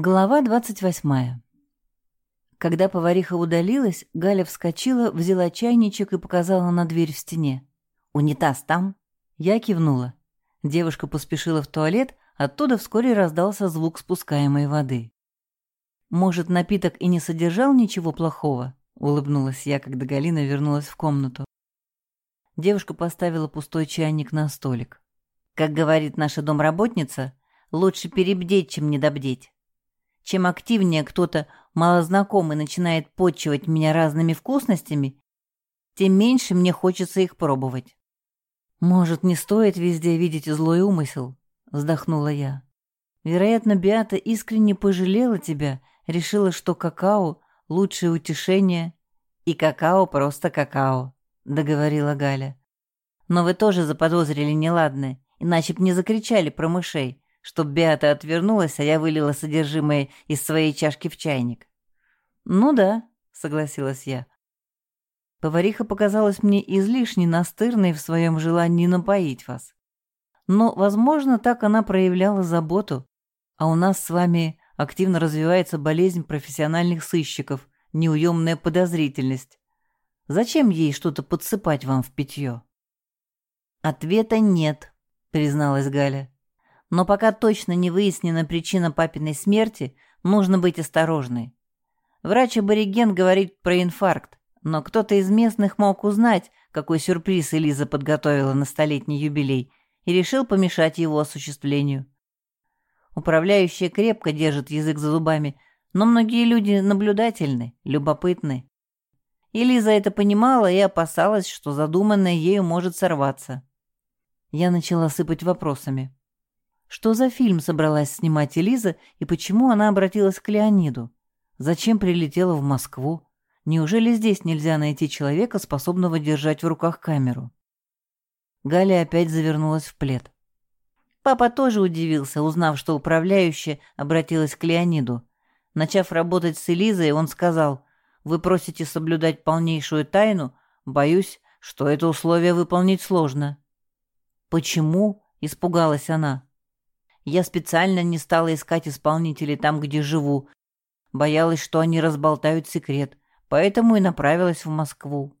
Глава двадцать восьмая. Когда повариха удалилась, Галя вскочила, взяла чайничек и показала на дверь в стене. «Унитаз там?» Я кивнула. Девушка поспешила в туалет, оттуда вскоре раздался звук спускаемой воды. «Может, напиток и не содержал ничего плохого?» — улыбнулась я, когда Галина вернулась в комнату. Девушка поставила пустой чайник на столик. «Как говорит наша домработница, лучше перебдеть, чем недобдеть. Чем активнее кто-то малознакомый начинает почивать меня разными вкусностями, тем меньше мне хочется их пробовать. «Может, не стоит везде видеть злой умысел?» — вздохнула я. «Вероятно, Биата искренне пожалела тебя, решила, что какао — лучшее утешение, и какао просто какао», — договорила Галя. «Но вы тоже заподозрили неладное, иначе б не закричали про мышей, чтоб Беата отвернулась, а я вылила содержимое из своей чашки в чайник. «Ну да», — согласилась я. Повариха показалась мне излишне настырной в своем желании напоить вас. Но, возможно, так она проявляла заботу, а у нас с вами активно развивается болезнь профессиональных сыщиков, неуемная подозрительность. Зачем ей что-то подсыпать вам в питье? Ответа нет, призналась Галя. Но пока точно не выяснена причина папиной смерти, нужно быть осторожной. Врач-абориген говорит про инфаркт, но кто-то из местных мог узнать, какой сюрприз Элиза подготовила на столетний юбилей, и решил помешать его осуществлению. Управляющая крепко держит язык за зубами, но многие люди наблюдательны, любопытны. Элиза это понимала и опасалась, что задуманное ею может сорваться. Я начала сыпать вопросами. Что за фильм собралась снимать Элиза и почему она обратилась к Леониду? Зачем прилетела в Москву? Неужели здесь нельзя найти человека, способного держать в руках камеру? Галя опять завернулась в плед. Папа тоже удивился, узнав, что управляющая обратилась к Леониду. Начав работать с Элизой, он сказал, «Вы просите соблюдать полнейшую тайну? Боюсь, что это условие выполнить сложно». «Почему?» — испугалась она. «Я специально не стала искать исполнителей там, где живу, Боялась, что они разболтают секрет, поэтому и направилась в Москву.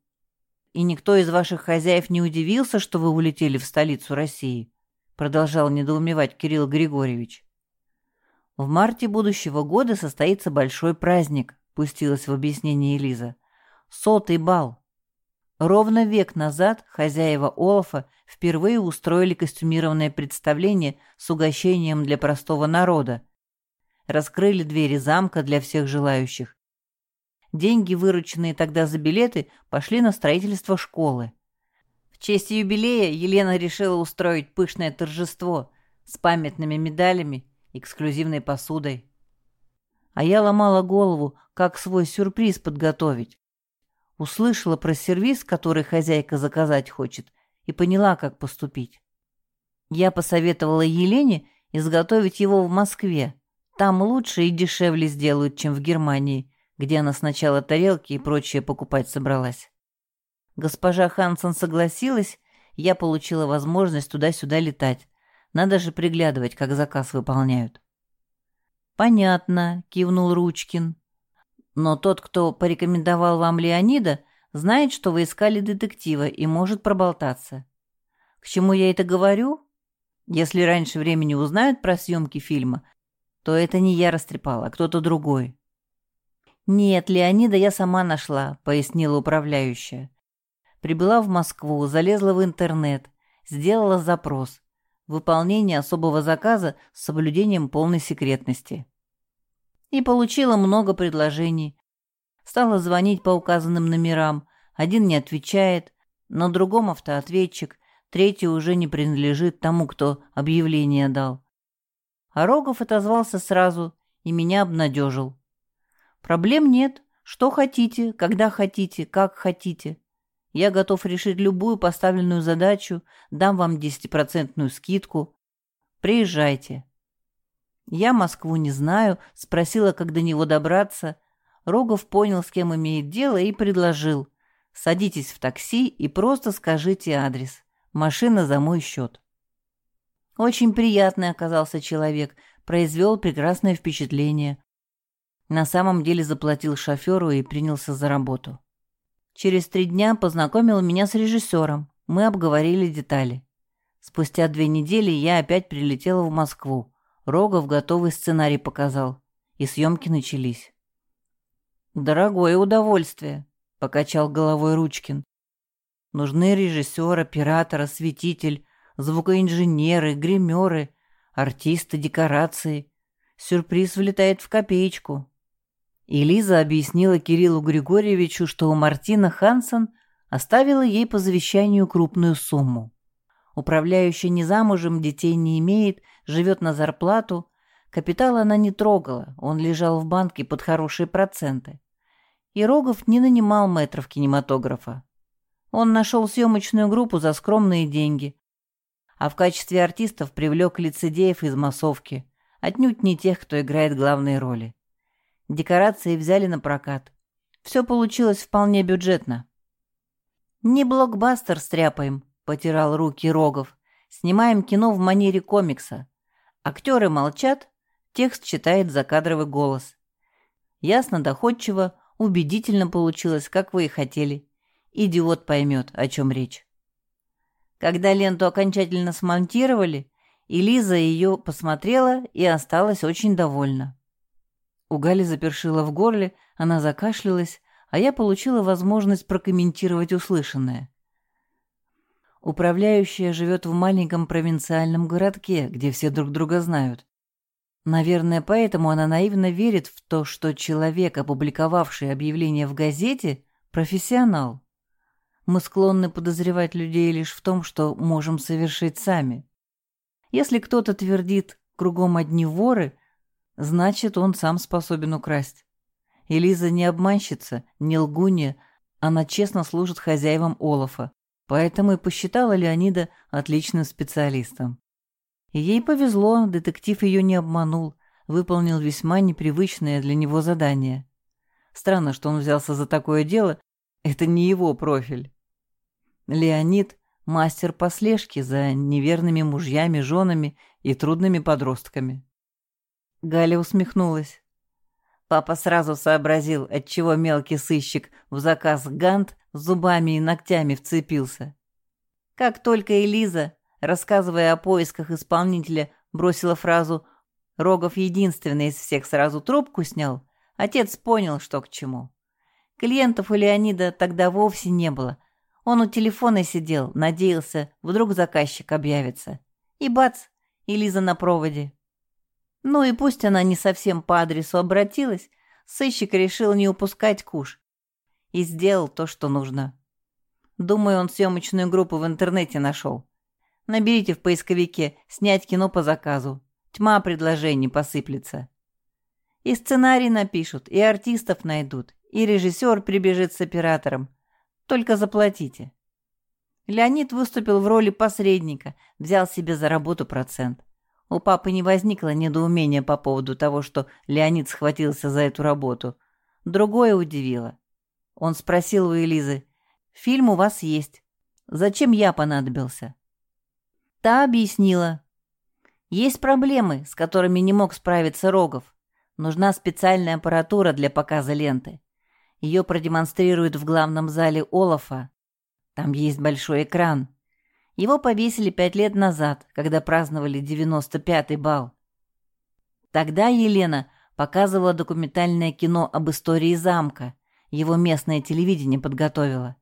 И никто из ваших хозяев не удивился, что вы улетели в столицу России, продолжал недоумевать Кирилл Григорьевич. В марте будущего года состоится большой праздник, пустилась в объяснение Элиза. Сотый бал. Ровно век назад хозяева Олафа впервые устроили костюмированное представление с угощением для простого народа, раскрыли двери замка для всех желающих. Деньги, вырученные тогда за билеты, пошли на строительство школы. В честь юбилея Елена решила устроить пышное торжество с памятными медалями, эксклюзивной посудой. А я ломала голову, как свой сюрприз подготовить. Услышала про сервис, который хозяйка заказать хочет, и поняла, как поступить. Я посоветовала Елене изготовить его в Москве, там лучше и дешевле сделают, чем в Германии, где она сначала тарелки и прочее покупать собралась. Госпожа Хансен согласилась, я получила возможность туда-сюда летать. Надо же приглядывать, как заказ выполняют. «Понятно», — кивнул Ручкин. «Но тот, кто порекомендовал вам Леонида, знает, что вы искали детектива и может проболтаться. К чему я это говорю? Если раньше времени узнают про съемки фильма, то это не я растрепала, а кто-то другой. «Нет, Леонида я сама нашла», — пояснила управляющая. Прибыла в Москву, залезла в интернет, сделала запрос. Выполнение особого заказа с соблюдением полной секретности. И получила много предложений. Стала звонить по указанным номерам. Один не отвечает, на другом автоответчик, третий уже не принадлежит тому, кто объявление дал. А Рогов отозвался сразу и меня обнадежил. «Проблем нет. Что хотите, когда хотите, как хотите. Я готов решить любую поставленную задачу, дам вам десятипроцентную скидку. Приезжайте». Я Москву не знаю, спросила, как до него добраться. Рогов понял, с кем имеет дело, и предложил. «Садитесь в такси и просто скажите адрес. Машина за мой счет». Очень приятный оказался человек, произвел прекрасное впечатление. На самом деле заплатил шоферу и принялся за работу. Через три дня познакомил меня с режиссером. Мы обговорили детали. Спустя две недели я опять прилетела в Москву. Рогов готовый сценарий показал. И съемки начались. «Дорогое удовольствие», — покачал головой Ручкин. «Нужны режиссер, оператор, осветитель, звукоинженеры, гримеры, артисты, декорации. Сюрприз влетает в копеечку». И Лиза объяснила Кириллу Григорьевичу, что у Мартина Хансен оставила ей по завещанию крупную сумму. Управляющая не замужем, детей не имеет, живет на зарплату. Капитал она не трогала, он лежал в банке под хорошие проценты. И Рогов не нанимал мэтров кинематографа. Он нашел съемочную группу за скромные деньги, а в качестве артистов привлек лицедеев из массовки, отнюдь не тех, кто играет главные роли. Декорации взяли на прокат. Все получилось вполне бюджетно. «Не блокбастер стряпаем», потирал руки Рогов. Снимаем кино в манере комикса. Актеры молчат, текст читает закадровый голос. Ясно, доходчиво, убедительно получилось, как вы и хотели. Идиот поймет, о чем речь. Когда ленту окончательно смонтировали, Элиза ее посмотрела и осталась очень довольна. У Гали запершила в горле, она закашлялась, а я получила возможность прокомментировать услышанное. Управляющая живет в маленьком провинциальном городке, где все друг друга знают. Наверное, поэтому она наивно верит в то, что человек, опубликовавший объявление в газете, профессионал. Мы склонны подозревать людей лишь в том, что можем совершить сами. Если кто-то твердит «кругом одни воры», значит, он сам способен украсть. Элиза не обманщица, не лгунья, она честно служит хозяевам Олафа. Поэтому и посчитала Леонида отличным специалистом. И ей повезло, детектив ее не обманул, выполнил весьма непривычное для него задание. Странно, что он взялся за такое дело, это не его профиль. Леонид – мастер по слежке за неверными мужьями, женами и трудными подростками. Галя усмехнулась. Папа сразу сообразил, отчего мелкий сыщик в заказ Гант зубами и ногтями вцепился. Как только Элиза, рассказывая о поисках исполнителя, бросила фразу «Рогов единственный из всех сразу трубку снял», отец понял, что к чему. Клиентов у Леонида тогда вовсе не было. Он у телефона сидел, надеялся, вдруг заказчик объявится. И бац, Элиза на проводе. Ну и пусть она не совсем по адресу обратилась, сыщик решил не упускать куш и сделал то, что нужно. Думаю, он съемочную группу в интернете нашел. Наберите в поисковике «Снять кино по заказу». Тьма предложений посыплется. И сценарий напишут, и артистов найдут, и режиссер прибежит с оператором. Только заплатите. Леонид выступил в роли посредника, взял себе за работу процент. У папы не возникло недоумения по поводу того, что Леонид схватился за эту работу. Другое удивило. Он спросил у Элизы, «Фильм у вас есть. Зачем я понадобился?» Та объяснила. «Есть проблемы, с которыми не мог справиться Рогов. Нужна специальная аппаратура для показа ленты. Ее продемонстрируют в главном зале Олафа. Там есть большой экран. Его повесили пять лет назад, когда праздновали 95-й бал. Тогда Елена показывала документальное кино об истории замка, его местное телевидение подготовило.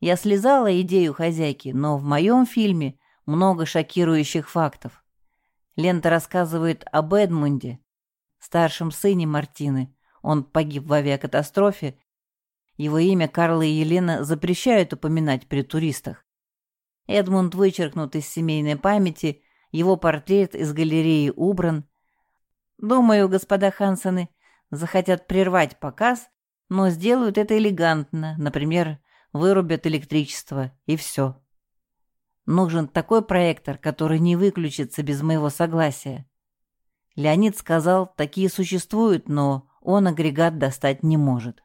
Я слезала идею хозяйки, но в моем фильме много шокирующих фактов. Лента рассказывает об Эдмунде, старшем сыне Мартины. Он погиб в авиакатастрофе. Его имя Карла и Елена запрещают упоминать при туристах. Эдмунд вычеркнут из семейной памяти, его портрет из галереи убран. Думаю, господа Хансены захотят прервать показ но сделают это элегантно, например, вырубят электричество, и все. Нужен такой проектор, который не выключится без моего согласия. Леонид сказал, такие существуют, но он агрегат достать не может.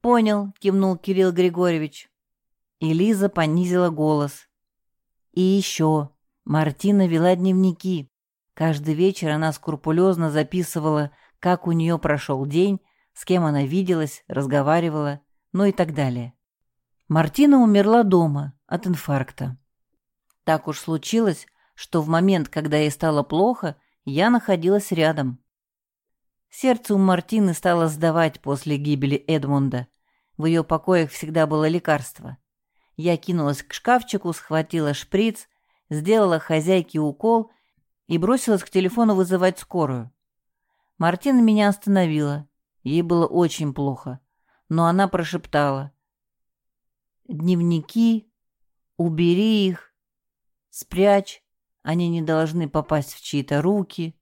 «Понял», — кивнул Кирилл Григорьевич. И понизила голос. «И еще. Мартина вела дневники. Каждый вечер она скрупулезно записывала, как у нее прошел день, с кем она виделась, разговаривала, ну и так далее. Мартина умерла дома от инфаркта. Так уж случилось, что в момент, когда ей стало плохо, я находилась рядом. Сердце у Мартины стало сдавать после гибели Эдмунда. В ее покоях всегда было лекарство. Я кинулась к шкафчику, схватила шприц, сделала хозяйке укол и бросилась к телефону вызывать скорую. Мартина меня остановила. Ей было очень плохо. Но она прошептала. «Дневники, убери их, спрячь, они не должны попасть в чьи-то руки.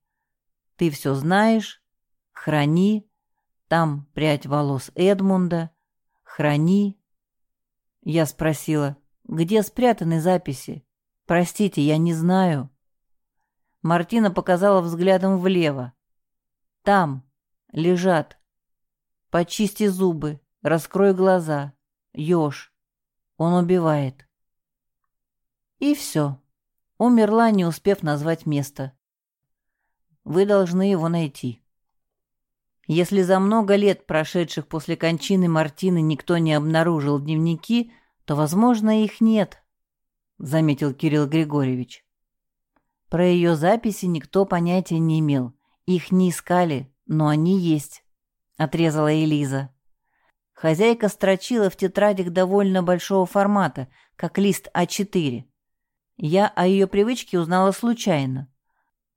Ты все знаешь, Храни. Там прядь волос Эдмунда. Храни. Я спросила, где спрятаны записи? Простите, я не знаю. Мартина показала взглядом влево. Там лежат. Почисти зубы, раскрой глаза. Ёж. Он убивает. И все. Умерла, не успев назвать место. Вы должны его найти. Если за много лет, прошедших после кончины Мартины, никто не обнаружил дневники, то, возможно, их нет, — заметил Кирилл Григорьевич. Про ее записи никто понятия не имел. Их не искали, но они есть, — отрезала Элиза. Хозяйка строчила в тетрадях довольно большого формата, как лист А4. Я о ее привычке узнала случайно.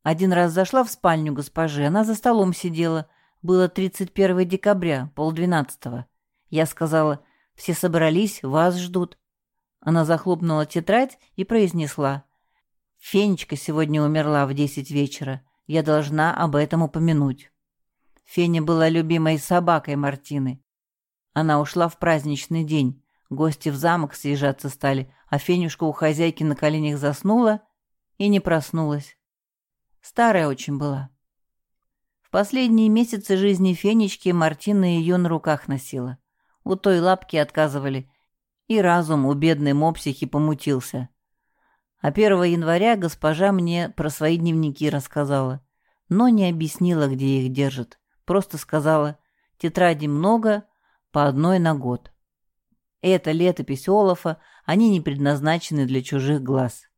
Один раз зашла в спальню госпожи, она за столом сидела, было 31 декабря, полдвенадцатого. Я сказала, все собрались, вас ждут. Она захлопнула тетрадь и произнесла. Фенечка сегодня умерла в десять вечера. Я должна об этом упомянуть. Феня была любимой собакой Мартины. Она ушла в праздничный день. Гости в замок съезжаться стали, а Фенюшка у хозяйки на коленях заснула и не проснулась. Старая очень была последние месяцы жизни Фенечки Мартина ее на руках носила. У той лапки отказывали, и разум у бедной мопсихи помутился. А 1 января госпожа мне про свои дневники рассказала, но не объяснила, где их держит. Просто сказала, тетради много, по одной на год. Это летопись Олафа, они не предназначены для чужих глаз.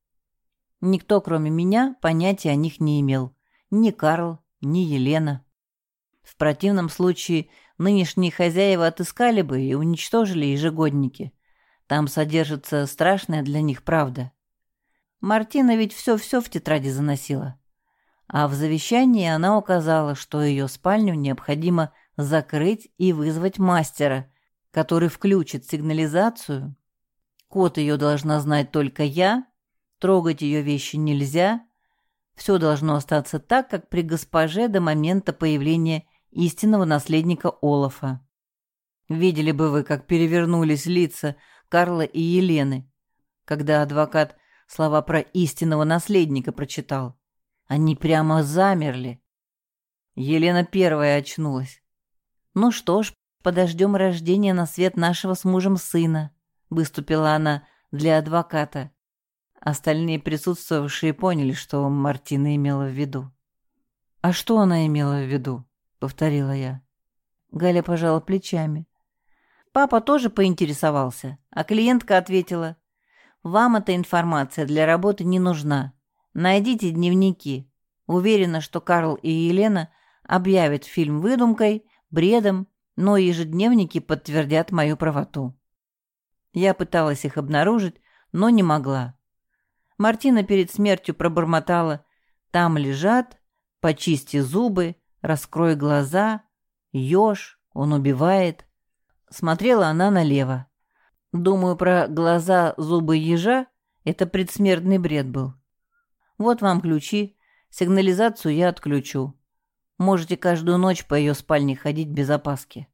Никто, кроме меня, понятия о них не имел. Ни Карл, ни Елена. В противном случае нынешние хозяева отыскали бы и уничтожили ежегодники. Там содержится страшная для них правда. Мартина ведь все-все в тетради заносила. А в завещании она указала, что ее спальню необходимо закрыть и вызвать мастера, который включит сигнализацию. Код ее должна знать только я, трогать ее вещи нельзя, все должно остаться так, как при госпоже до момента появления истинного наследника Олафа. Видели бы вы, как перевернулись лица Карла и Елены, когда адвокат слова про истинного наследника прочитал. Они прямо замерли. Елена первая очнулась. «Ну что ж, подождем рождения на свет нашего с мужем сына», выступила она для адвоката. Остальные присутствовавшие поняли, что Мартина имела в виду. «А что она имела в виду?» — повторила я. Галя пожала плечами. Папа тоже поинтересовался, а клиентка ответила. «Вам эта информация для работы не нужна. Найдите дневники. Уверена, что Карл и Елена объявят фильм выдумкой, бредом, но ежедневники подтвердят мою правоту». Я пыталась их обнаружить, но не могла. Мартина перед смертью пробормотала «Там лежат, почисти зубы, раскрой глаза, еж, он убивает». Смотрела она налево. Думаю, про глаза, зубы ежа это предсмертный бред был. Вот вам ключи, сигнализацию я отключу. Можете каждую ночь по ее спальне ходить без опаски.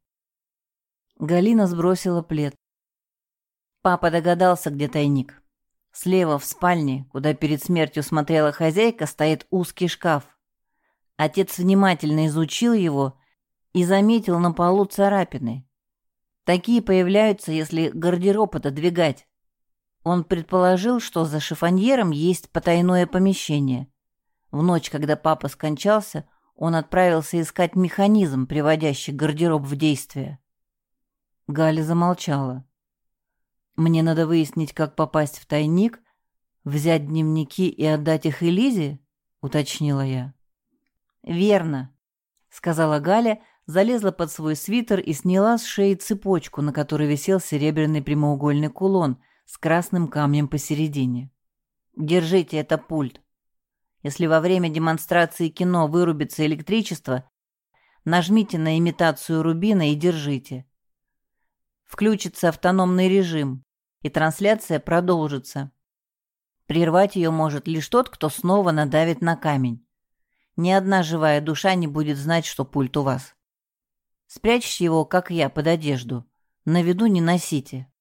Галина сбросила плед. Папа догадался, где тайник. Слева в спальне, куда перед смертью смотрела хозяйка, стоит узкий шкаф. Отец внимательно изучил его и заметил на полу царапины. Такие появляются, если гардероб отодвигать. Он предположил, что за шифоньером есть потайное помещение. В ночь, когда папа скончался, он отправился искать механизм, приводящий гардероб в действие. Галя замолчала. «Мне надо выяснить, как попасть в тайник, взять дневники и отдать их Элизе?» — уточнила я. «Верно», — сказала Галя, залезла под свой свитер и сняла с шеи цепочку, на которой висел серебряный прямоугольный кулон с красным камнем посередине. «Держите, это пульт. Если во время демонстрации кино вырубится электричество, нажмите на имитацию рубина и держите. Включится автономный режим, и трансляция продолжится. Прервать ее может лишь тот, кто снова надавит на камень. Ни одна живая душа не будет знать, что пульт у вас. Спрячьте его, как я, под одежду. На виду не носите.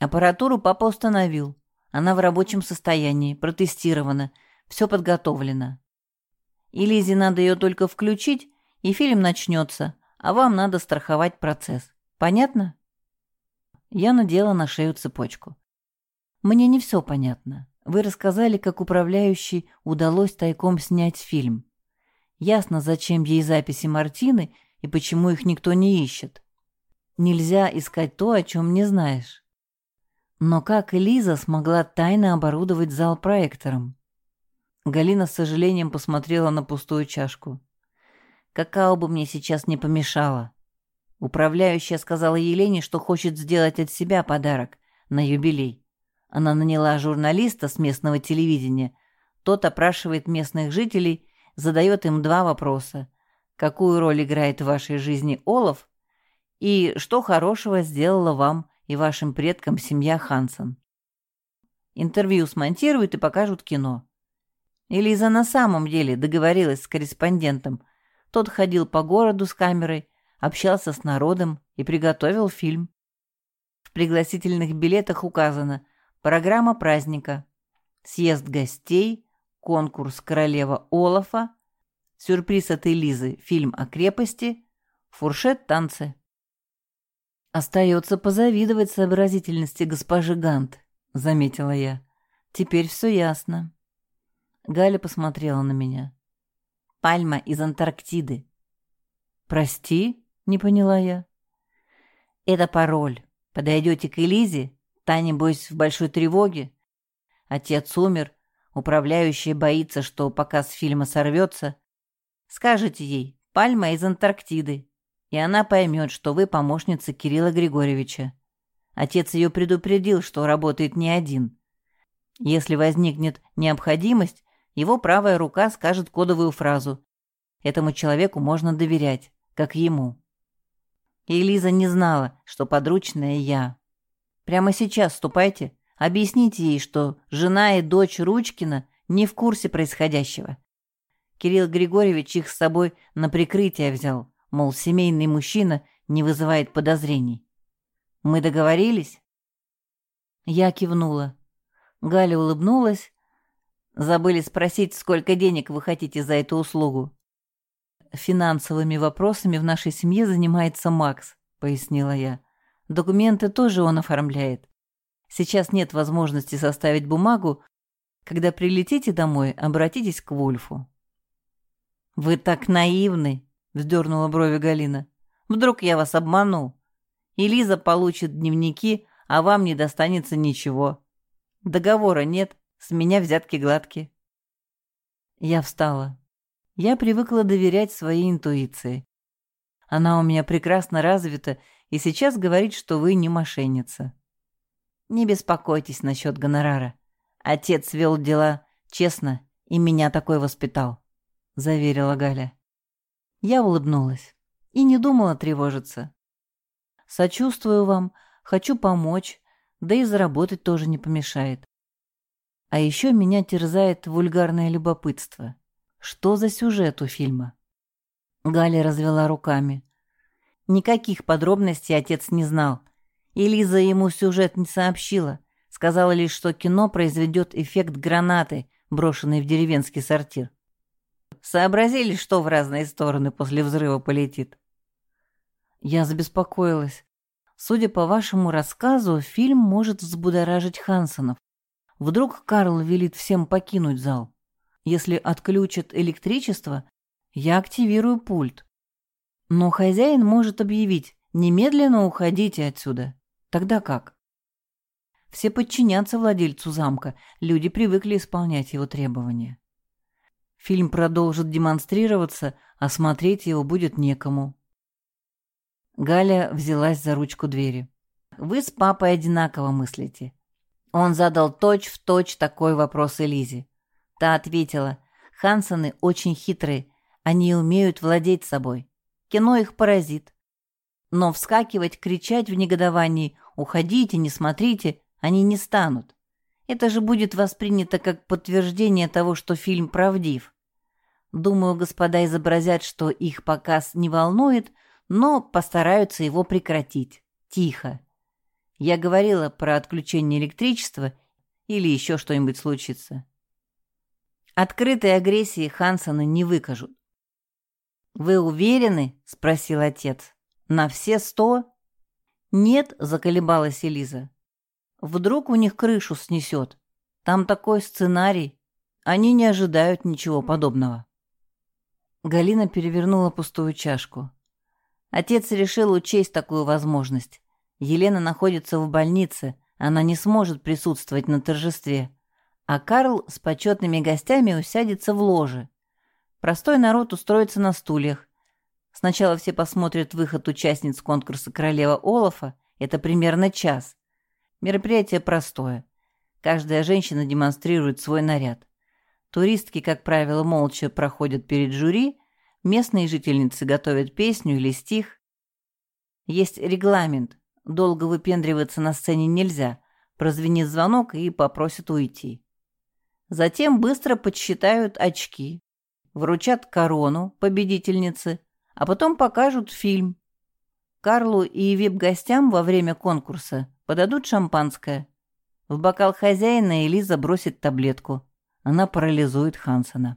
Аппаратуру папа установил. Она в рабочем состоянии, протестирована – все подготовлено. И Лизе надо ее только включить, и фильм начнется, а вам надо страховать процесс. Понятно? Я надела на шею цепочку. Мне не все понятно. Вы рассказали, как управляющей удалось тайком снять фильм. Ясно, зачем ей записи Мартины и почему их никто не ищет. Нельзя искать то, о чем не знаешь. Но как Элиза смогла тайно оборудовать зал проектором? Галина с сожалением посмотрела на пустую чашку. «Какао бы мне сейчас не помешало». Управляющая сказала Елене, что хочет сделать от себя подарок на юбилей. Она наняла журналиста с местного телевидения. Тот опрашивает местных жителей, задает им два вопроса. Какую роль играет в вашей жизни Олаф? И что хорошего сделала вам и вашим предкам семья Хансен? Интервью смонтируют и покажут кино. Элиза на самом деле договорилась с корреспондентом. Тот ходил по городу с камерой, общался с народом и приготовил фильм. В пригласительных билетах указано программа праздника, съезд гостей, конкурс королева Олафа, сюрприз от Элизы, фильм о крепости, фуршет танцы. «Остается позавидовать сообразительности госпожи Гант», — заметила я. «Теперь все ясно». Галя посмотрела на меня. «Пальма из Антарктиды». «Прости?» — не поняла я. «Это пароль. Подойдете к Элизе, та, небось, в большой тревоге. Отец умер, управляющая боится, что показ фильма сорвется. Скажете ей «Пальма из Антарктиды», и она поймет, что вы помощница Кирилла Григорьевича. Отец ее предупредил, что работает не один. Если возникнет необходимость, его правая рука скажет кодовую фразу. Этому человеку можно доверять, как ему. И Лиза не знала, что подручная я. Прямо сейчас ступайте, объясните ей, что жена и дочь Ручкина не в курсе происходящего. Кирилл Григорьевич их с собой на прикрытие взял, мол, семейный мужчина не вызывает подозрений. Мы договорились? Я кивнула. Галя улыбнулась, Забыли спросить, сколько денег вы хотите за эту услугу. Финансовыми вопросами в нашей семье занимается Макс, пояснила я. Документы тоже он оформляет. Сейчас нет возможности составить бумагу. Когда прилетите домой, обратитесь к Вульфу. Вы так наивны, вздернула брови Галина. Вдруг я вас обману? И получит дневники, а вам не достанется ничего. Договора нет, с меня взятки гладкие. Я встала. Я привыкла доверять своей интуиции. Она у меня прекрасно развита и сейчас говорит, что вы не мошенница. Не беспокойтесь насчет гонорара. Отец вел дела честно и меня такой воспитал, — заверила Галя. Я улыбнулась и не думала тревожиться. Сочувствую вам, хочу помочь, да и заработать тоже не помешает. А еще меня терзает вульгарное любопытство. Что за сюжет у фильма? Галя развела руками. Никаких подробностей отец не знал. И Лиза ему сюжет не сообщила. Сказала лишь, что кино произведет эффект гранаты, брошенной в деревенский сортир. Сообразили, что в разные стороны после взрыва полетит? Я забеспокоилась. Судя по вашему рассказу, фильм может взбудоражить Хансонов. Вдруг Карл велит всем покинуть зал. Если отключат электричество, я активирую пульт. Но хозяин может объявить «немедленно уходите отсюда». Тогда как? Все подчинятся владельцу замка, люди привыкли исполнять его требования. Фильм продолжит демонстрироваться, а смотреть его будет некому. Галя взялась за ручку двери. «Вы с папой одинаково мыслите». Он задал точь-в-точь точь такой вопрос Элизе. Та ответила, «Хансоны очень хитрые, они умеют владеть собой. Кино их поразит. Но вскакивать, кричать в негодовании «Уходите, не смотрите!» они не станут. Это же будет воспринято как подтверждение того, что фильм правдив. Думаю, господа изобразят, что их показ не волнует, но постараются его прекратить. Тихо. Я говорила про отключение электричества или еще что-нибудь случится. Открытой агрессии Хансона не выкажут. «Вы уверены?» — спросил отец. «На все сто?» «Нет», — заколебалась Элиза. «Вдруг у них крышу снесет. Там такой сценарий. Они не ожидают ничего подобного». Галина перевернула пустую чашку. Отец решил учесть такую возможность. Елена находится в больнице, она не сможет присутствовать на торжестве. А Карл с почетными гостями усядется в ложе. Простой народ устроится на стульях. Сначала все посмотрят выход участниц конкурса «Королева Олафа». Это примерно час. Мероприятие простое. Каждая женщина демонстрирует свой наряд. Туристки, как правило, молча проходят перед жюри, местные жительницы готовят песню или стих. Есть регламент. Долго выпендриваться на сцене нельзя. Прозвенит звонок и попросят уйти. Затем быстро подсчитают очки, вручат корону победительницы, а потом покажут фильм. Карлу и вип-гостям во время конкурса подадут шампанское. В бокал хозяина Элиза бросит таблетку. Она парализует Хансона.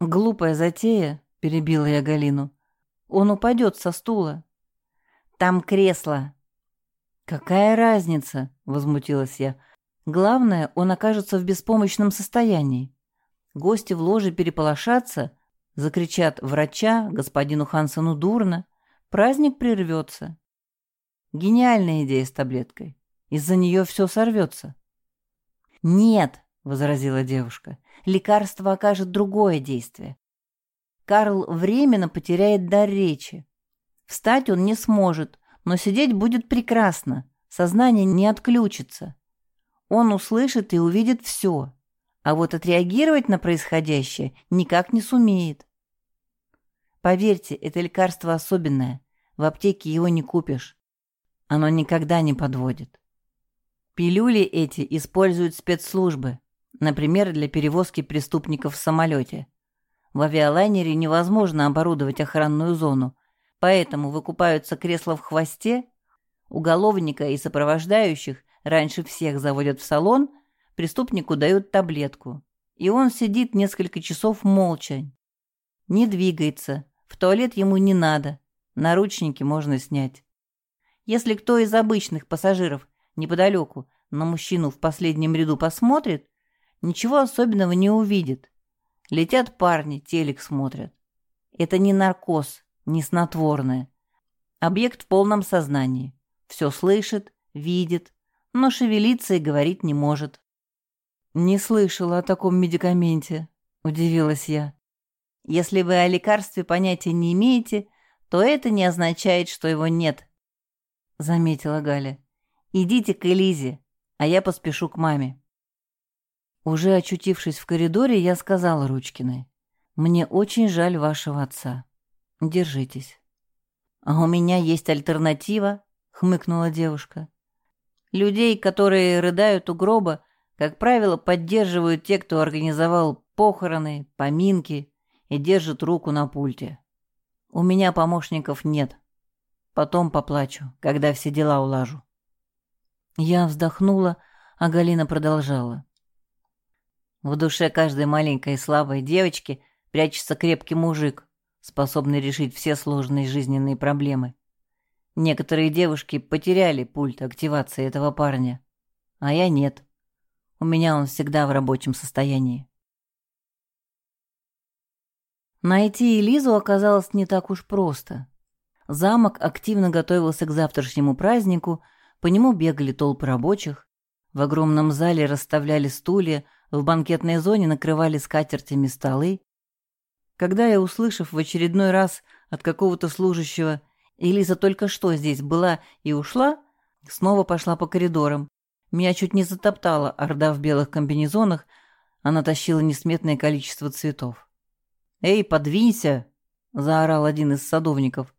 «Глупая затея», — перебила я Галину. «Он упадет со стула». «Там кресло». «Какая разница?» — возмутилась я. «Главное, он окажется в беспомощном состоянии. Гости в ложе переполошатся, закричат врача, господину Хансону дурно, праздник прервется. Гениальная идея с таблеткой. Из-за нее все сорвется. «Нет», — возразила девушка, — «лекарство окажет другое действие. Карл временно потеряет дар речи. Встать он не сможет, но сидеть будет прекрасно, сознание не отключится. Он услышит и увидит все а вот отреагировать на происходящее никак не сумеет. Поверьте, это лекарство особенное. В аптеке его не купишь. Оно никогда не подводит. Пилюли эти используют спецслужбы, например, для перевозки преступников в самолете. В авиалайнере невозможно оборудовать охранную зону, поэтому выкупаются кресла в хвосте, уголовника и сопровождающих раньше всех заводят в салон – преступнику дают таблетку, и он сидит несколько часов молча, не двигается, в туалет ему не надо, наручники можно снять. Если кто из обычных пассажиров неподалеку на мужчину в последнем ряду посмотрит, ничего особенного не увидит. Летят парни, телек смотрят. Это не наркоз, не снотворное. Объект в полном сознании. Все слышит, видит, но шевелиться и говорить не может. «Не слышала о таком медикаменте», — удивилась я. «Если вы о лекарстве понятия не имеете, то это не означает, что его нет», — заметила Галя. «Идите к Элизе, а я поспешу к маме». Уже очутившись в коридоре, я сказала Ручкиной. «Мне очень жаль вашего отца. Держитесь». «А у меня есть альтернатива», — хмыкнула девушка. «Людей, которые рыдают у гроба, как правило, поддерживают те, кто организовал похороны, поминки и держит руку на пульте. У меня помощников нет. Потом поплачу, когда все дела улажу. Я вздохнула, а Галина продолжала. В душе каждой маленькой слабой девочки прячется крепкий мужик, способный решить все сложные жизненные проблемы. Некоторые девушки потеряли пульт активации этого парня, а я нет. У меня он всегда в рабочем состоянии. Найти Элизу оказалось не так уж просто. Замок активно готовился к завтрашнему празднику, по нему бегали толпы рабочих, в огромном зале расставляли стулья, в банкетной зоне накрывали скатертями столы. Когда я, услышав в очередной раз от какого-то служащего «Элиза только что здесь была и ушла», снова пошла по коридорам. Меня чуть не затоптала орда в белых комбинезонах, она тащила несметное количество цветов. «Эй, подвинься!» — заорал один из садовников.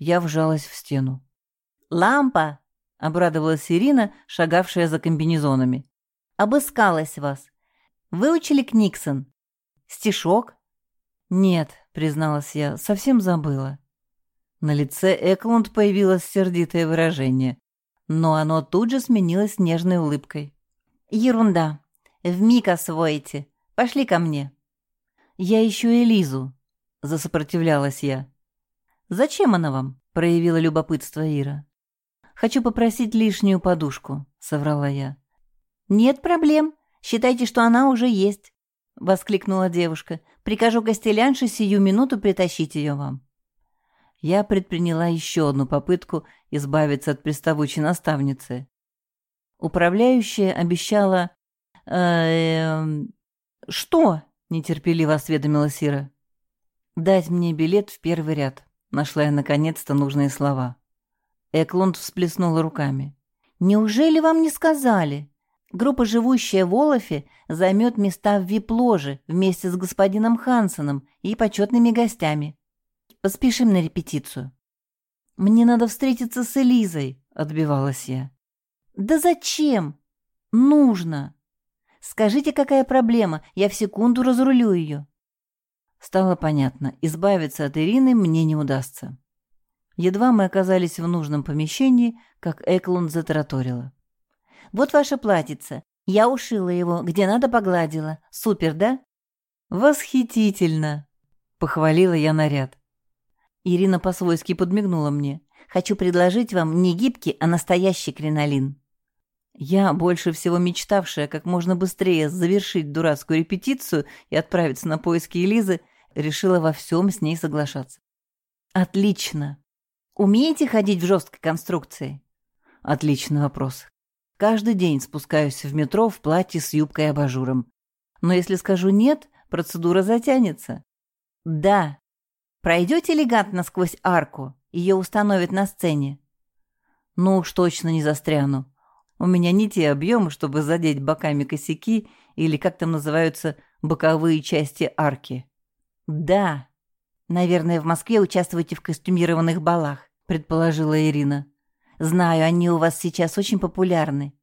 Я вжалась в стену. «Лампа!» — обрадовалась Ирина, шагавшая за комбинезонами. «Обыскалась вас. Выучили Книксон? Стишок?» «Нет», — призналась я, — «совсем забыла». На лице Эклунд появилось сердитое выражение, но оно тут же сменилось нежной улыбкой. «Ерунда. Вмиг освоите. Пошли ко мне». «Я ищу Элизу», — засопротивлялась я. «Зачем она вам?» — проявила любопытство Ира. «Хочу попросить лишнюю подушку», — соврала я. «Нет проблем. Считайте, что она уже есть», — воскликнула девушка. «Прикажу гостелянше сию минуту притащить ее вам». Я предприняла еще одну попытку избавиться от приставучей наставницы. Управляющая обещала... Э, -э «Что?» — нетерпеливо осведомила Сира. «Дать мне билет в первый ряд», — нашла я наконец-то нужные слова. Эклунд всплеснула руками. «Неужели вам не сказали? Группа, живущая в Олафе, займет места в вип-ложе вместе с господином Хансеном и почетными гостями. Поспешим на репетицию». «Мне надо встретиться с Элизой», — отбивалась я. «Да зачем? Нужно. Скажите, какая проблема, я в секунду разрулю ее». Стало понятно, избавиться от Ирины мне не удастся. Едва мы оказались в нужном помещении, как Эклунд затараторила. «Вот ваше платьице. Я ушила его, где надо погладила. Супер, да?» «Восхитительно!» — похвалила я наряд. Ирина по-свойски подмигнула мне. «Хочу предложить вам не гибкий, а настоящий кринолин». Я, больше всего мечтавшая как можно быстрее завершить дурацкую репетицию и отправиться на поиски Элизы, решила во всем с ней соглашаться. «Отлично! Умеете ходить в жесткой конструкции?» «Отличный вопрос. Каждый день спускаюсь в метро в платье с юбкой и абажуром. Но если скажу «нет», процедура затянется». «Да. Пройдете элегантно сквозь арку? Ее установят на сцене?» «Ну уж точно не застряну. У меня не те объемы, чтобы задеть боками косяки или, как там называются, боковые части арки. «Да. Наверное, в Москве участвуете в костюмированных балах», — предположила Ирина. «Знаю, они у вас сейчас очень популярны».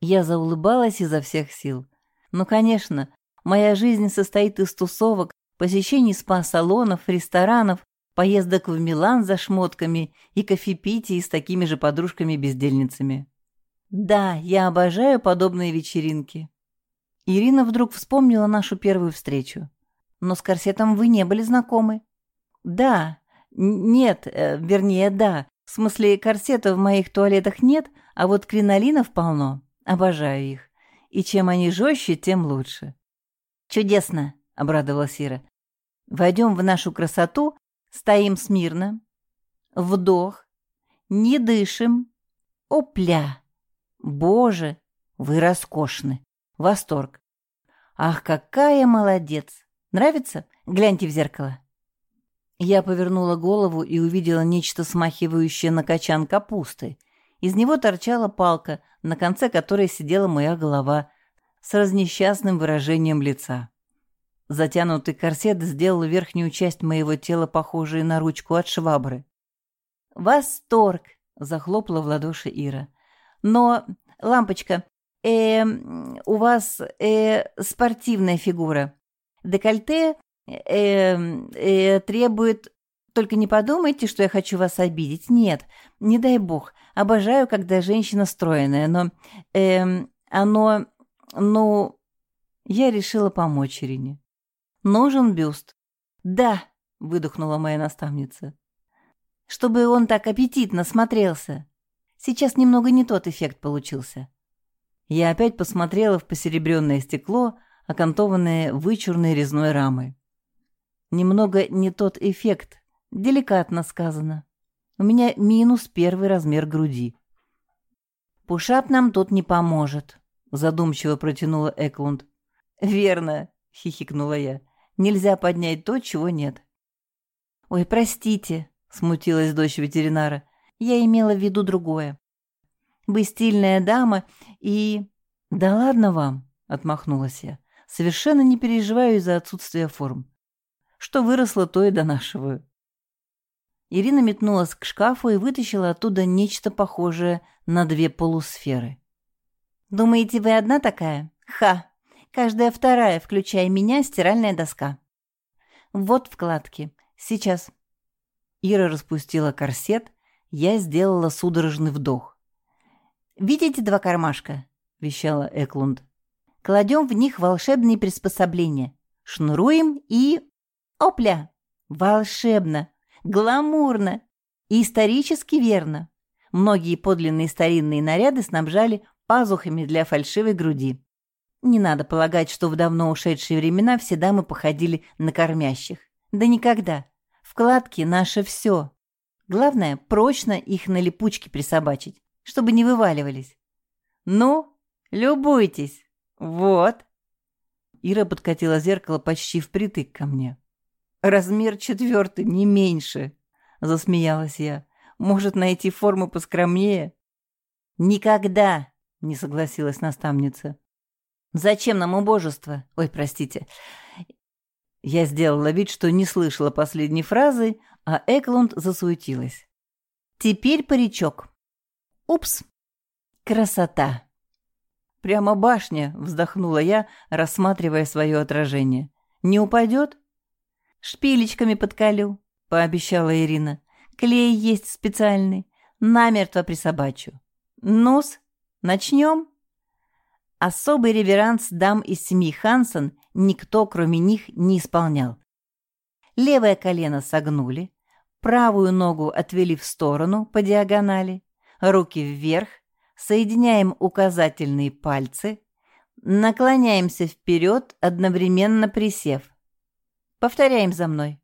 Я заулыбалась изо всех сил. «Ну, конечно, моя жизнь состоит из тусовок, посещений спа-салонов, ресторанов, поездок в Милан за шмотками и кофепитий с такими же подружками-бездельницами». Да, я обожаю подобные вечеринки. Ирина вдруг вспомнила нашу первую встречу. Но с корсетом вы не были знакомы. Да, нет, э, вернее, да. В смысле, корсета в моих туалетах нет, а вот кринолинов полно. Обожаю их. И чем они жестче, тем лучше. Чудесно, обрадовалась Ира. Войдем в нашу красоту, стоим смирно. Вдох. Не дышим. Опля! Боже, вы роскошны. Восторг. Ах, какая молодец. Нравится? Гляньте в зеркало. Я повернула голову и увидела нечто смахивающее на качан капусты. Из него торчала палка, на конце которой сидела моя голова с разнесчастным выражением лица. Затянутый корсет сделал верхнюю часть моего тела похожей на ручку от швабры. «Восторг!» — захлопала в ладоши Ира. Но, лампочка, э, у вас э, спортивная фигура. Декольте э, э, требует... Только не подумайте, что я хочу вас обидеть. Нет, не дай бог. Обожаю, когда женщина стройная, но... Э, оно... Ну... Я решила помочь Ирине. Нужен бюст. Да, выдохнула моя наставница. Чтобы он так аппетитно смотрелся. Сейчас немного не тот эффект получился. Я опять посмотрела в посеребренное стекло, окантованное вычурной резной рамой. Немного не тот эффект. Деликатно сказано. У меня минус первый размер груди. «Пушап нам тут не поможет», — задумчиво протянула Эклунд. «Верно», — хихикнула я. «Нельзя поднять то, чего нет». «Ой, простите», — смутилась дочь ветеринара. «Я имела в виду другое. Вы стильная дама и...» «Да ладно вам», — отмахнулась я. «Совершенно не переживаю из-за отсутствия форм. Что выросло, то и донашиваю». Ирина метнулась к шкафу и вытащила оттуда нечто похожее на две полусферы. «Думаете, вы одна такая? Ха! Каждая вторая, включая меня, стиральная доска. Вот вкладки. Сейчас». Ира распустила корсет, я сделала судорожный вдох. «Видите два кармашка?» — вещала Эклунд. «Кладем в них волшебные приспособления. Шнуруем и... Опля! Волшебно! Гламурно! И исторически верно. Многие подлинные старинные наряды снабжали пазухами для фальшивой груди. Не надо полагать, что в давно ушедшие времена все дамы походили на кормящих. Да никогда. Вкладки — наше все. Главное, прочно их на липучке присобачить, чтобы не вываливались. Ну, любуйтесь. Вот. Ира подкатила зеркало почти впритык ко мне. «Размер четвертый, не меньше», — засмеялась я. «Может, найти форму поскромнее?» «Никогда!» — не согласилась наставница. «Зачем нам убожество? Ой, простите». Я сделала вид, что не слышала последней фразы, а Эклунд засуетилась. «Теперь паричок. Упс! Красота!» «Прямо башня!» — вздохнула я, рассматривая свое отражение. «Не упадет?» «Шпилечками подколю», — пообещала Ирина. «Клей есть специальный. Намертво присобачу. Нос, начнем?» Особый реверанс дам из семьи Хансон никто, кроме них, не исполнял. Левое колено согнули, правую ногу отвели в сторону по диагонали, руки вверх, соединяем указательные пальцы, наклоняемся вперед, одновременно присев. Повторяем за мной.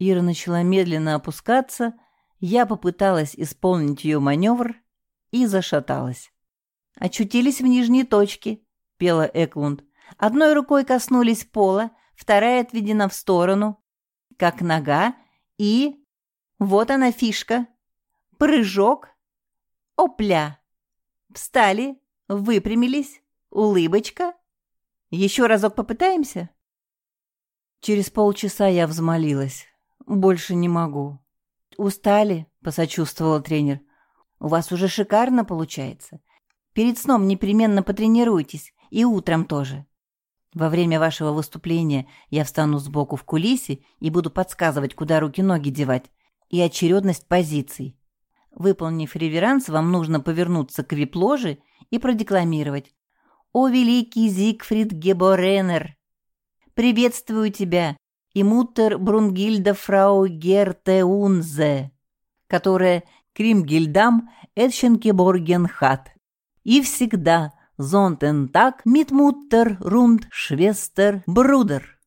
Ира начала медленно опускаться, я попыталась исполнить ее маневр и зашаталась. «Очутились в нижней точке», — пела Эклунд. «Одной рукой коснулись пола, вторая отведена в сторону, как нога, и... Вот она фишка. Прыжок. Опля. Встали, выпрямились, улыбочка. Еще разок попытаемся?» Через полчаса я взмолилась. «Больше не могу». «Устали?» — посочувствовала тренер. «У вас уже шикарно получается. Перед сном непременно потренируйтесь, и утром тоже. Во время вашего выступления я встану сбоку в кулисе и буду подсказывать, куда руки-ноги девать, и очередность позиций. Выполнив реверанс, вам нужно повернуться к вип-ложе и продекламировать. «О, великий Зигфрид Геборенер! Приветствую тебя, и муттер Брунгильда фрау Гертеунзе, которая Кримгильдам Эдшенкеборгенхат» и всегда «Зонтен митмуттер рунд швестер брудер».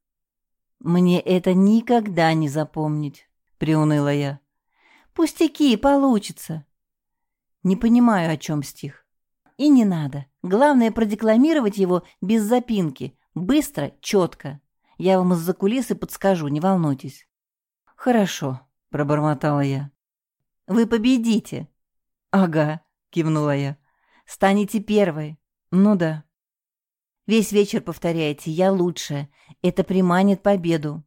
«Мне это никогда не запомнить», — приуныла я. «Пустяки, получится». Не понимаю, о чем стих. И не надо. Главное продекламировать его без запинки, быстро, четко. Я вам из-за кулисы подскажу, не волнуйтесь. «Хорошо», — пробормотала я. «Вы победите». «Ага», — кивнула я. Станете первой. Ну да. Весь вечер повторяете «я лучшая». Это приманит победу.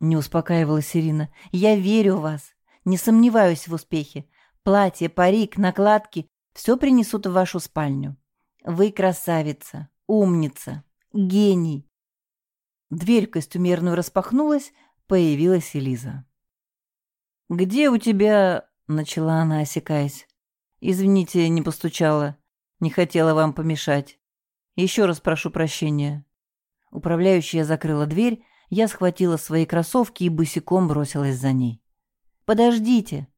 Не успокаивалась Ирина. Я верю в вас. Не сомневаюсь в успехе. Платье, парик, накладки — все принесут в вашу спальню. Вы красавица, умница, гений. Дверь костюмерную распахнулась, появилась Элиза. «Где у тебя...» — начала она, осекаясь. Извините, не постучала. Не хотела вам помешать. Еще раз прошу прощения. Управляющая закрыла дверь, я схватила свои кроссовки и босиком бросилась за ней. «Подождите!»